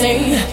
say